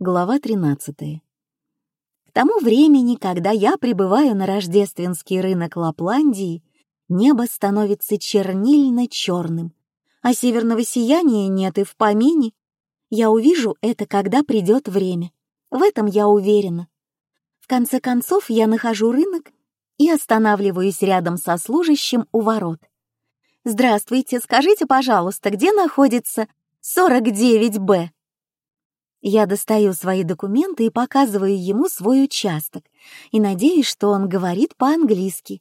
Глава 13. К тому времени, когда я прибываю на рождественский рынок Лапландии, небо становится чернильно-черным, а северного сияния нет и в помине. Я увижу это, когда придет время. В этом я уверена. В конце концов, я нахожу рынок и останавливаюсь рядом со служащим у ворот. «Здравствуйте, скажите, пожалуйста, где находится 49Б?» Я достаю свои документы и показываю ему свой участок, и надеюсь, что он говорит по-английски.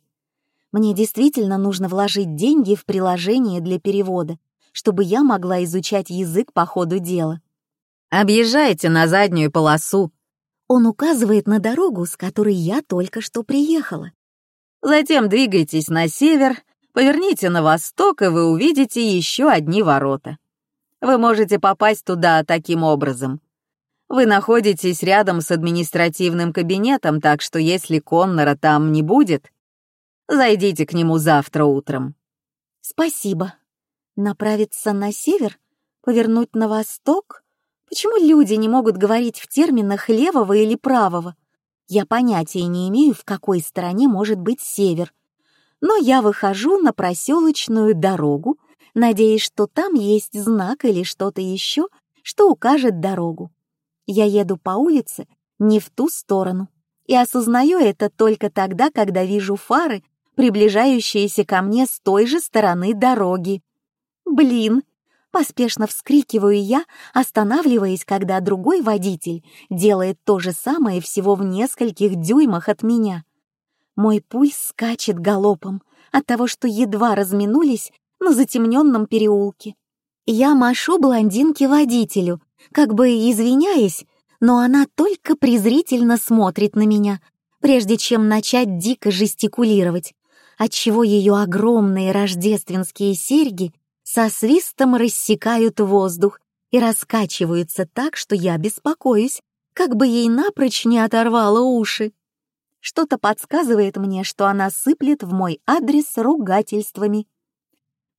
Мне действительно нужно вложить деньги в приложение для перевода, чтобы я могла изучать язык по ходу дела. «Объезжайте на заднюю полосу». Он указывает на дорогу, с которой я только что приехала. Затем двигайтесь на север, поверните на восток, и вы увидите еще одни ворота. Вы можете попасть туда таким образом. Вы находитесь рядом с административным кабинетом, так что если Коннора там не будет, зайдите к нему завтра утром. Спасибо. Направиться на север? Повернуть на восток? Почему люди не могут говорить в терминах левого или правого? Я понятия не имею, в какой стороне может быть север. Но я выхожу на проселочную дорогу, надеясь, что там есть знак или что-то еще, что укажет дорогу. Я еду по улице не в ту сторону. И осознаю это только тогда, когда вижу фары, приближающиеся ко мне с той же стороны дороги. Блин! Поспешно вскрикиваю я, останавливаясь, когда другой водитель делает то же самое всего в нескольких дюймах от меня. Мой пульс скачет галопом от того, что едва разминулись на затемненном переулке. Я машу блондинке-водителю, как бы извиняясь, но она только презрительно смотрит на меня, прежде чем начать дико жестикулировать, отчего ее огромные рождественские серьги со свистом рассекают воздух и раскачиваются так, что я беспокоюсь, как бы ей напрочь не оторвало уши. Что-то подсказывает мне, что она сыплет в мой адрес ругательствами.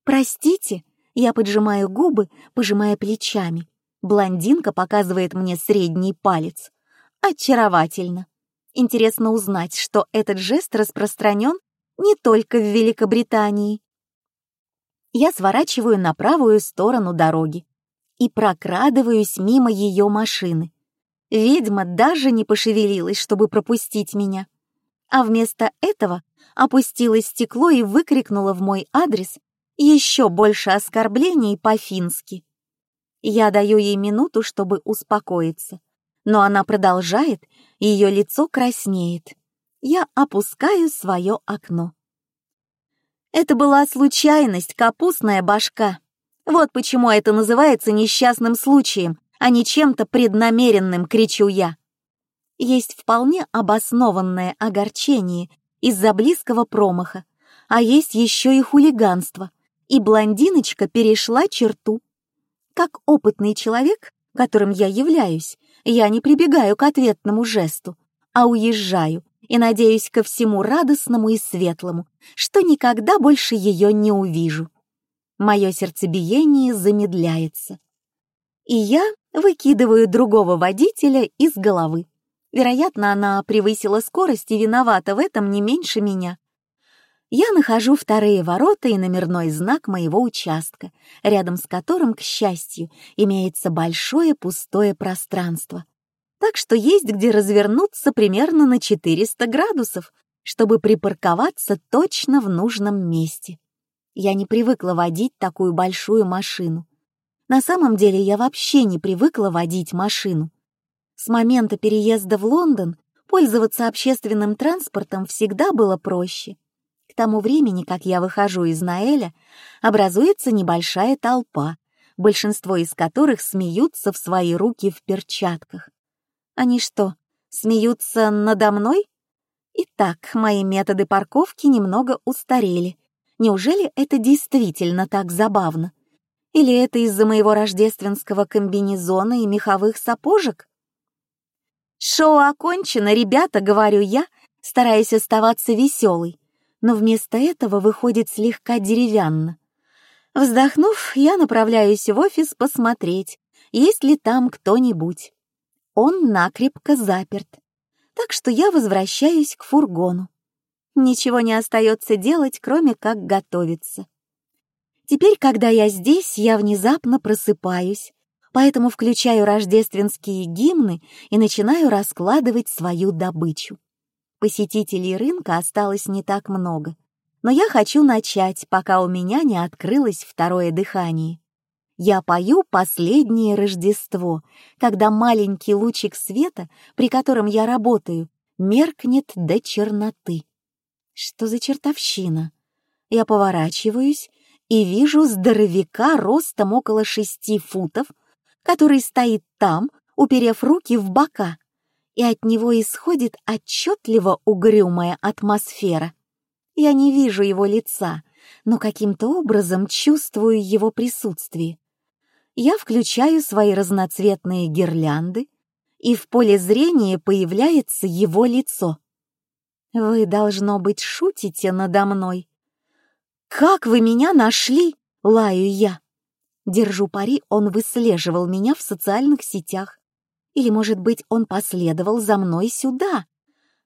«Простите», — я поджимаю губы, пожимая плечами. Блондинка показывает мне средний палец. Очаровательно. Интересно узнать, что этот жест распространен не только в Великобритании. Я сворачиваю на правую сторону дороги и прокрадываюсь мимо ее машины. Ведьма даже не пошевелилась, чтобы пропустить меня, а вместо этого опустила стекло и выкрикнула в мой адрес еще больше оскорблений по-фински. Я даю ей минуту, чтобы успокоиться. Но она продолжает, ее лицо краснеет. Я опускаю свое окно. Это была случайность, капустная башка. Вот почему это называется несчастным случаем, а не чем-то преднамеренным, кричу я. Есть вполне обоснованное огорчение из-за близкого промаха, а есть еще и хулиганство, и блондиночка перешла черту. Как опытный человек, которым я являюсь, я не прибегаю к ответному жесту, а уезжаю и надеюсь ко всему радостному и светлому, что никогда больше ее не увижу. Мое сердцебиение замедляется. И я выкидываю другого водителя из головы. Вероятно, она превысила скорость и виновата в этом не меньше меня я нахожу вторые ворота и номерной знак моего участка, рядом с которым, к счастью, имеется большое пустое пространство. Так что есть где развернуться примерно на 400 градусов, чтобы припарковаться точно в нужном месте. Я не привыкла водить такую большую машину. На самом деле я вообще не привыкла водить машину. С момента переезда в Лондон пользоваться общественным транспортом всегда было проще — тому времени, как я выхожу из Наэля, образуется небольшая толпа, большинство из которых смеются в свои руки в перчатках. Они что, смеются надо мной? Итак, мои методы парковки немного устарели. Неужели это действительно так забавно? Или это из-за моего рождественского комбинезона и меховых сапожек? «Шоу окончено, ребята», — говорю я, стараясь оставаться веселой но вместо этого выходит слегка деревянно. Вздохнув, я направляюсь в офис посмотреть, есть ли там кто-нибудь. он накрепко заперт. Так что я возвращаюсь к фургону. Ничего не остается делать, кроме как готовиться. Теперь, когда я здесь, я внезапно просыпаюсь, поэтому включаю рождественские гимны и начинаю раскладывать свою добычу. Посетителей рынка осталось не так много, но я хочу начать, пока у меня не открылось второе дыхание. Я пою «Последнее Рождество», когда маленький лучик света, при котором я работаю, меркнет до черноты. Что за чертовщина? Я поворачиваюсь и вижу здоровяка ростом около шести футов, который стоит там, уперев руки в бока, и от него исходит отчетливо угрюмая атмосфера. Я не вижу его лица, но каким-то образом чувствую его присутствие я включаю свои разноцветные гирлянды, и в поле зрения появляется его лицо. Вы, должно быть, шутите надо мной. «Как вы меня нашли?» — лаю я. Держу пари, он выслеживал меня в социальных сетях. Или, может быть, он последовал за мной сюда.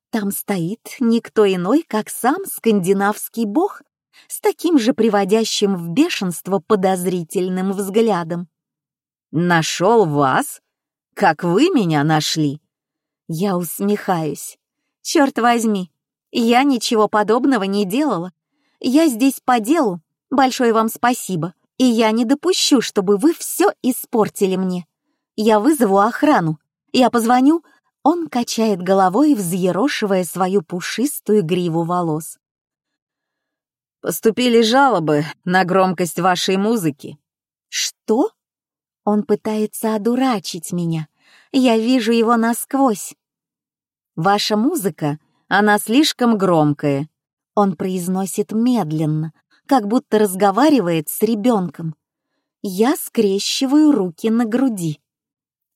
Там стоит никто иной, как сам скандинавский бог, с таким же приводящим в бешенство подозрительным взглядом. «Нашел вас? Как вы меня нашли?» Я усмехаюсь. «Черт возьми, я ничего подобного не делала. Я здесь по делу. Большое вам спасибо. И я не допущу, чтобы вы все испортили мне. Я вызову охрану. Я позвоню». Он качает головой, взъерошивая свою пушистую гриву волос. «Поступили жалобы на громкость вашей музыки». «Что?» Он пытается одурачить меня. Я вижу его насквозь. Ваша музыка, она слишком громкая. Он произносит медленно, как будто разговаривает с ребенком. Я скрещиваю руки на груди.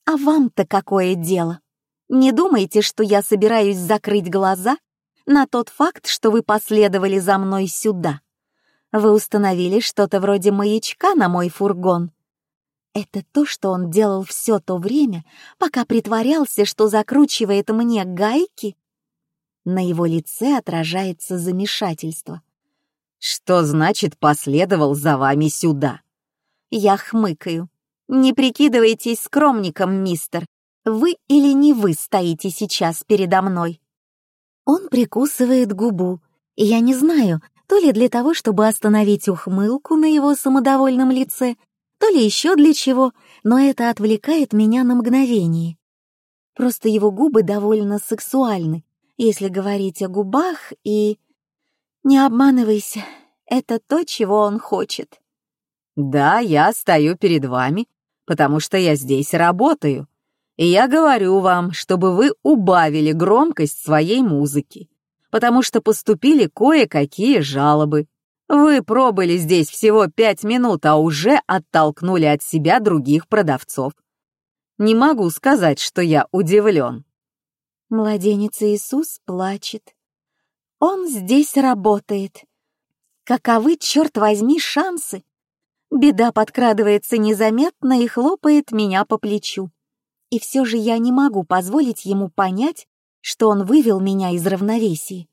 А вам-то какое дело? Не думайте, что я собираюсь закрыть глаза на тот факт, что вы последовали за мной сюда. Вы установили что-то вроде маячка на мой фургон. Это то, что он делал все то время, пока притворялся, что закручивает мне гайки? На его лице отражается замешательство. «Что значит последовал за вами сюда?» Я хмыкаю. «Не прикидывайтесь скромником, мистер. Вы или не вы стоите сейчас передо мной?» Он прикусывает губу, я не знаю, то ли для того, чтобы остановить ухмылку на его самодовольном лице, то ли еще для чего, но это отвлекает меня на мгновение. Просто его губы довольно сексуальны, если говорить о губах, и... Не обманывайся, это то, чего он хочет. Да, я стою перед вами, потому что я здесь работаю. И я говорю вам, чтобы вы убавили громкость своей музыки, потому что поступили кое-какие жалобы. Вы пробыли здесь всего пять минут, а уже оттолкнули от себя других продавцов. Не могу сказать, что я удивлен. Младенец Иисус плачет. Он здесь работает. Каковы, черт возьми, шансы? Беда подкрадывается незаметно и хлопает меня по плечу. И все же я не могу позволить ему понять, что он вывел меня из равновесия.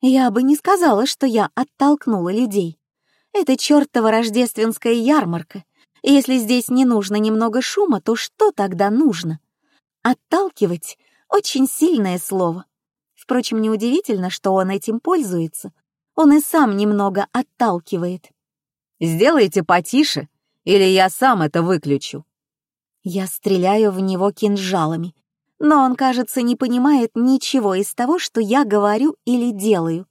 Я бы не сказала, что я оттолкнула людей. Это чертова рождественская ярмарка. Если здесь не нужно немного шума, то что тогда нужно? Отталкивать — очень сильное слово. Впрочем, неудивительно, что он этим пользуется. Он и сам немного отталкивает. «Сделайте потише, или я сам это выключу». Я стреляю в него кинжалами, но он, кажется, не понимает ничего из того, что я говорю или делаю.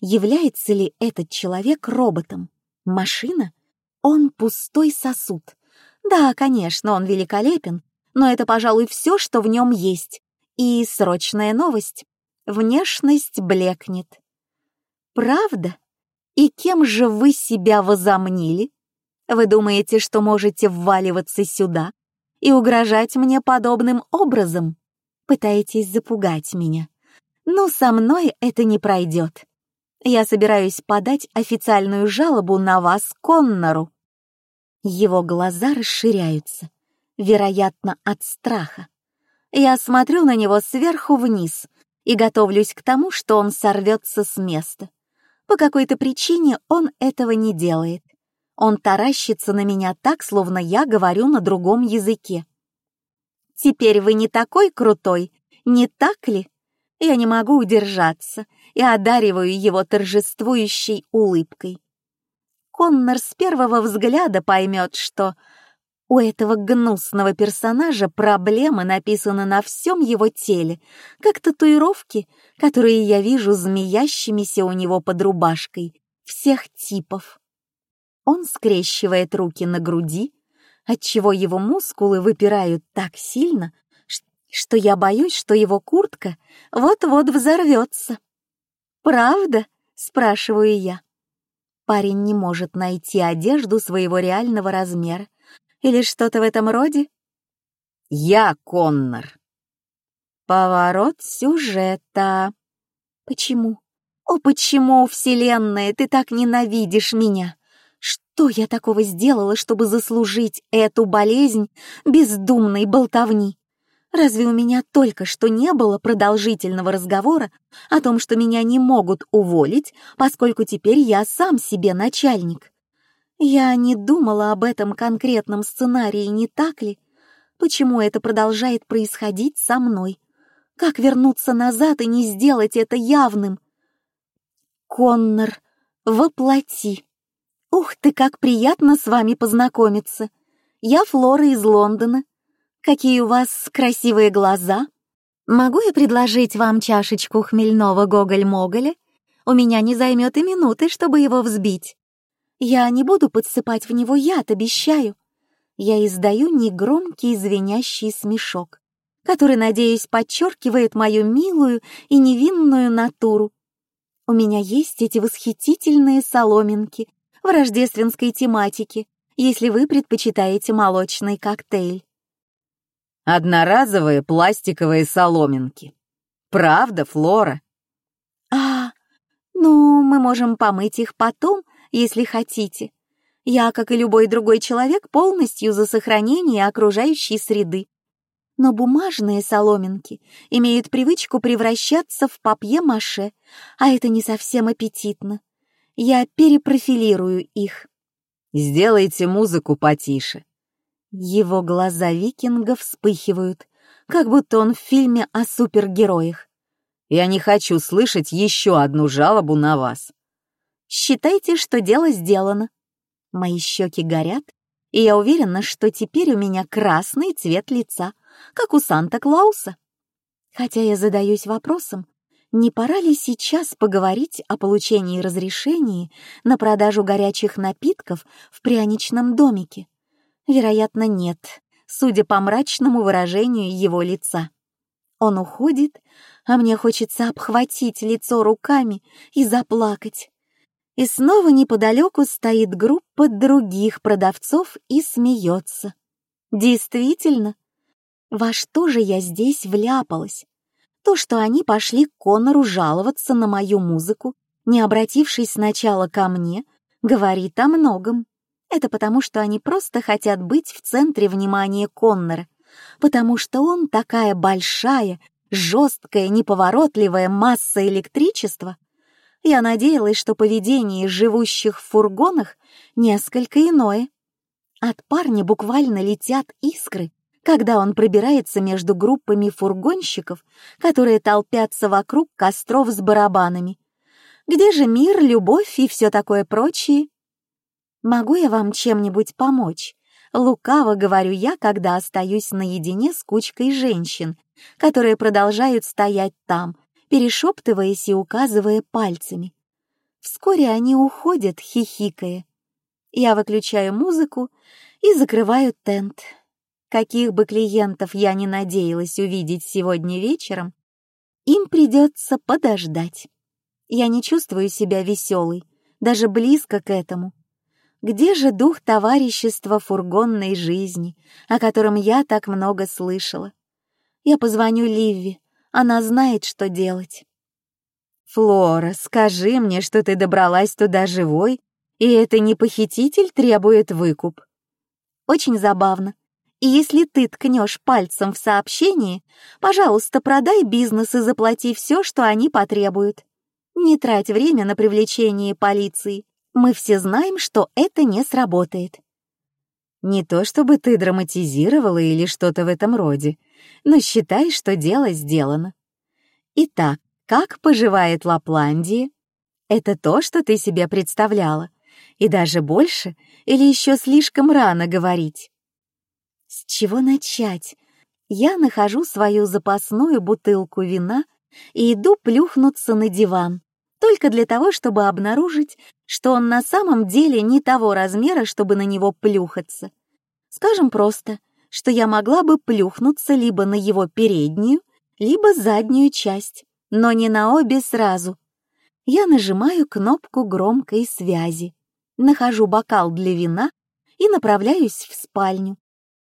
Является ли этот человек роботом? Машина? Он пустой сосуд. Да, конечно, он великолепен, но это, пожалуй, все, что в нем есть. И срочная новость. Внешность блекнет. Правда? И кем же вы себя возомнили? Вы думаете, что можете вваливаться сюда, и угрожать мне подобным образом? Пытаетесь запугать меня. Но со мной это не пройдет. Я собираюсь подать официальную жалобу на вас Коннору. Его глаза расширяются, вероятно, от страха. Я смотрю на него сверху вниз и готовлюсь к тому, что он сорвется с места. По какой-то причине он этого не делает. Он таращится на меня так, словно я говорю на другом языке. «Теперь вы не такой крутой, не так ли?» Я не могу удержаться и одариваю его торжествующей улыбкой. Коннор с первого взгляда поймет, что у этого гнусного персонажа проблемы написаны на всем его теле, как татуировки, которые я вижу змеящимися у него под рубашкой, всех типов. Он скрещивает руки на груди, отчего его мускулы выпирают так сильно, что я боюсь, что его куртка вот-вот взорвется. «Правда?» — спрашиваю я. Парень не может найти одежду своего реального размера или что-то в этом роде? Я Коннор. Поворот сюжета. Почему? О, почему, Вселенная, ты так ненавидишь меня? Что я такого сделала, чтобы заслужить эту болезнь бездумной болтовни? Разве у меня только что не было продолжительного разговора о том, что меня не могут уволить, поскольку теперь я сам себе начальник? Я не думала об этом конкретном сценарии, не так ли? Почему это продолжает происходить со мной? Как вернуться назад и не сделать это явным? Коннор, воплоти. Ух ты, как приятно с вами познакомиться. Я Флора из Лондона. Какие у вас красивые глаза. Могу я предложить вам чашечку хмельного гоголь-моголя? У меня не займет и минуты, чтобы его взбить. Я не буду подсыпать в него яд, обещаю. Я издаю негромкий звенящий смешок, который, надеюсь, подчеркивает мою милую и невинную натуру. У меня есть эти восхитительные соломинки в рождественской тематике, если вы предпочитаете молочный коктейль. Одноразовые пластиковые соломинки. Правда, Флора? А, ну, мы можем помыть их потом если хотите. Я, как и любой другой человек, полностью за сохранение окружающей среды. Но бумажные соломинки имеют привычку превращаться в папье-маше, а это не совсем аппетитно. Я перепрофилирую их. Сделайте музыку потише. Его глаза викинга вспыхивают, как будто он в фильме о супергероях. Я не хочу слышать еще одну жалобу на вас. Считайте, что дело сделано. Мои щеки горят, и я уверена, что теперь у меня красный цвет лица, как у Санта-Клауса. Хотя я задаюсь вопросом, не пора ли сейчас поговорить о получении разрешения на продажу горячих напитков в пряничном домике? Вероятно, нет, судя по мрачному выражению его лица. Он уходит, а мне хочется обхватить лицо руками и заплакать. И снова неподалеку стоит группа других продавцов и смеется. Действительно, во что же я здесь вляпалась? То, что они пошли к Конору жаловаться на мою музыку, не обратившись сначала ко мне, говорит о многом. Это потому, что они просто хотят быть в центре внимания Коннора, потому что он такая большая, жесткая, неповоротливая масса электричества, я надеялась, что поведение живущих в фургонах несколько иное. От парня буквально летят искры, когда он пробирается между группами фургонщиков, которые толпятся вокруг костров с барабанами. Где же мир, любовь и все такое прочее? Могу я вам чем-нибудь помочь? Лукаво говорю я, когда остаюсь наедине с кучкой женщин, которые продолжают стоять там, перешептываясь и указывая пальцами. Вскоре они уходят, хихикая. Я выключаю музыку и закрываю тент. Каких бы клиентов я ни надеялась увидеть сегодня вечером, им придется подождать. Я не чувствую себя веселой, даже близко к этому. Где же дух товарищества фургонной жизни, о котором я так много слышала? Я позвоню Ливи, она знает, что делать. «Флора, скажи мне, что ты добралась туда живой, и это не похититель требует выкуп». Очень забавно. И если ты ткнешь пальцем в сообщении, пожалуйста, продай бизнес и заплати все, что они потребуют. Не трать время на привлечение полиции. Мы все знаем, что это не сработает. Не то чтобы ты драматизировала или что-то в этом роде, но считай, что дело сделано. Итак, как поживает Лапландия? Это то, что ты себе представляла? И даже больше? Или еще слишком рано говорить? С чего начать? Я нахожу свою запасную бутылку вина и иду плюхнуться на диван, только для того, чтобы обнаружить, что он на самом деле не того размера, чтобы на него плюхаться. Скажем просто, что я могла бы плюхнуться либо на его переднюю, либо заднюю часть, но не на обе сразу. Я нажимаю кнопку громкой связи, нахожу бокал для вина и направляюсь в спальню,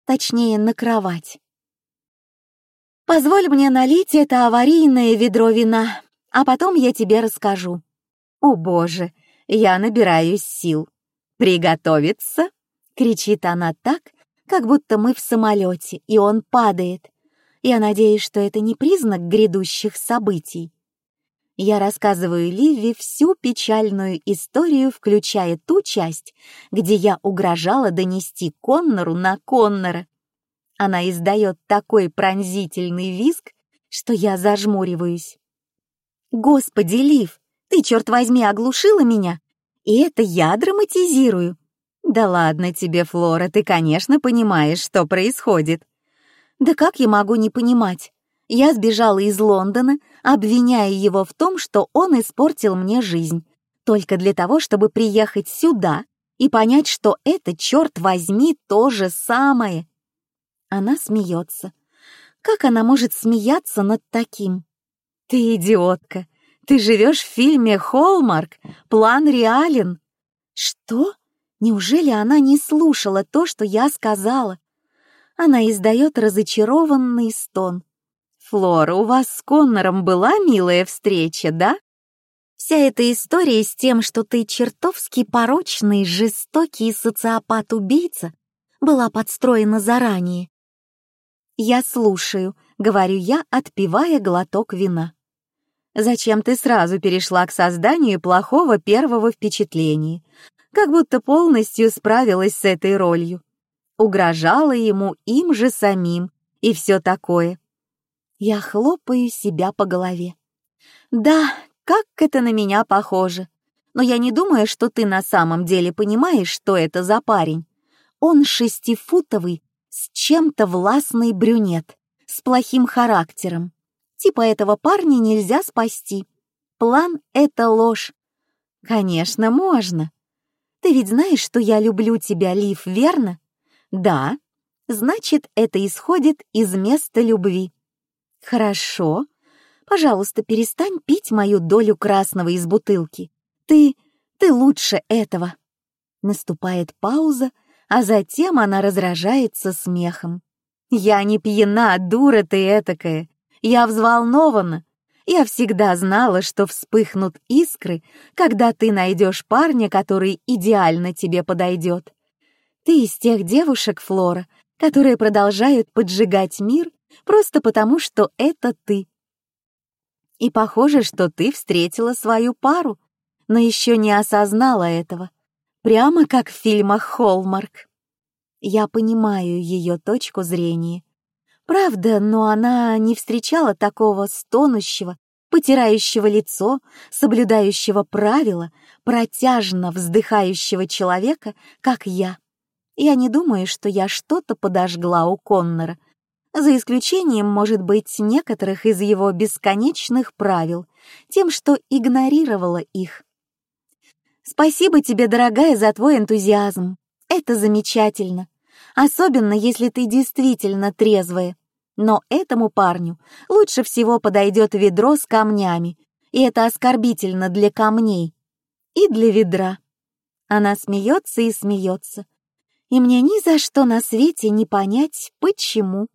точнее, на кровать. Позволь мне налить это аварийное ведро вина, а потом я тебе расскажу. О боже, я набираюсь сил. Приготовиться? Кричит она так, как будто мы в самолете, и он падает. Я надеюсь, что это не признак грядущих событий. Я рассказываю Ливи всю печальную историю, включая ту часть, где я угрожала донести Коннору на Коннора. Она издает такой пронзительный визг, что я зажмуриваюсь. «Господи, Лив, ты, черт возьми, оглушила меня? И это я драматизирую?» «Да ладно тебе, Флора, ты, конечно, понимаешь, что происходит». «Да как я могу не понимать? Я сбежала из Лондона, обвиняя его в том, что он испортил мне жизнь, только для того, чтобы приехать сюда и понять, что это, черт возьми, то же самое. Она смеется. Как она может смеяться над таким? Ты идиотка. Ты живешь в фильме «Холмарк», план реален. Что? Неужели она не слушала то, что я сказала? Она издает разочарованный стон. «Флора, у вас с Коннором была милая встреча, да?» «Вся эта история с тем, что ты чертовски порочный, жестокий социопат-убийца, была подстроена заранее». «Я слушаю», — говорю я, отпивая глоток вина. «Зачем ты сразу перешла к созданию плохого первого впечатления? Как будто полностью справилась с этой ролью. Угрожала ему им же самим и все такое. Я хлопаю себя по голове. Да, как это на меня похоже. Но я не думаю, что ты на самом деле понимаешь, что это за парень. Он шестифутовый, с чем-то властный брюнет, с плохим характером. Типа этого парня нельзя спасти. План — это ложь. Конечно, можно. Ты ведь знаешь, что я люблю тебя, Лив, верно? Да. Значит, это исходит из места любви. «Хорошо. Пожалуйста, перестань пить мою долю красного из бутылки. Ты... ты лучше этого». Наступает пауза, а затем она разражается смехом. «Я не пьяна, дура ты этакая. Я взволнована. Я всегда знала, что вспыхнут искры, когда ты найдешь парня, который идеально тебе подойдет. Ты из тех девушек, Флора, которые продолжают поджигать мир просто потому, что это ты. И похоже, что ты встретила свою пару, но еще не осознала этого, прямо как в фильмах «Холмарк». Я понимаю ее точку зрения. Правда, но она не встречала такого стонущего, потирающего лицо, соблюдающего правила, протяжно вздыхающего человека, как я. Я не думаю, что я что-то подожгла у Коннора, за исключением, может быть, некоторых из его бесконечных правил, тем, что игнорировала их. Спасибо тебе, дорогая, за твой энтузиазм. Это замечательно. Особенно, если ты действительно трезвая. Но этому парню лучше всего подойдет ведро с камнями, и это оскорбительно для камней и для ведра. Она смеется и смеется, и мне ни за что на свете не понять, почему.